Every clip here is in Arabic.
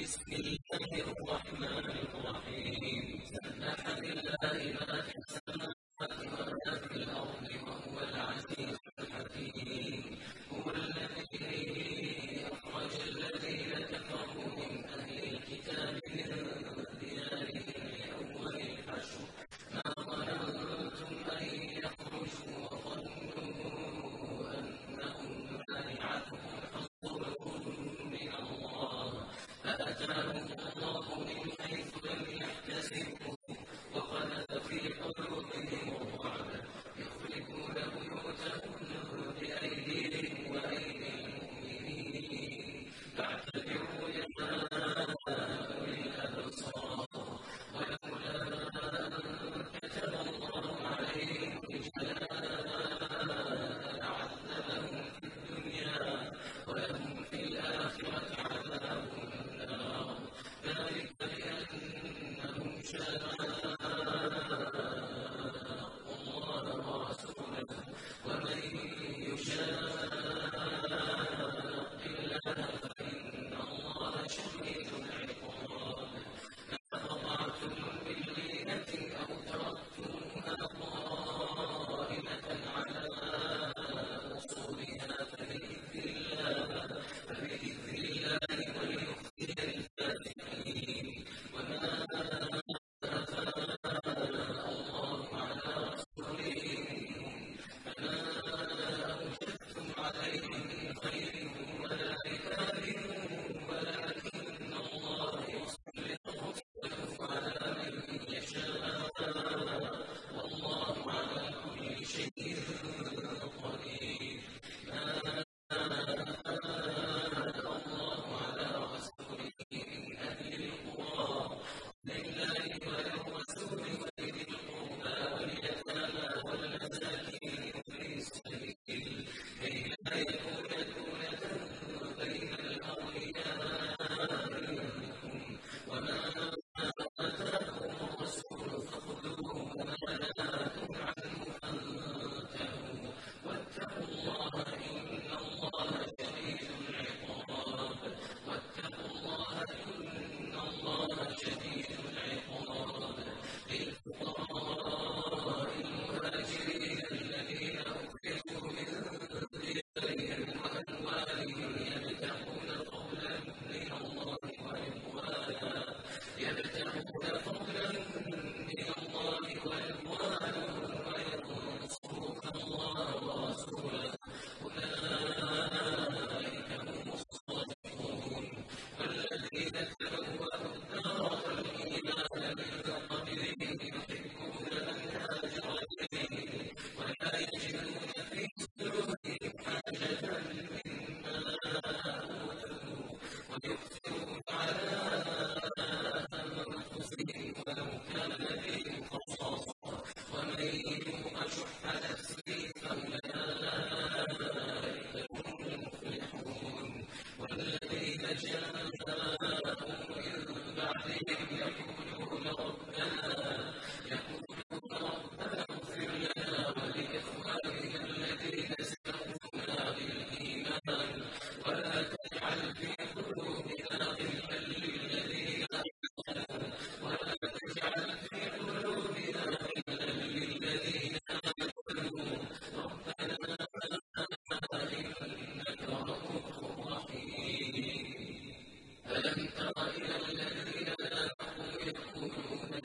يخرجون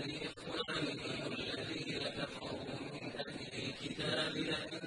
لا يخرجون معهم ولئن قتلوا لا ينصرون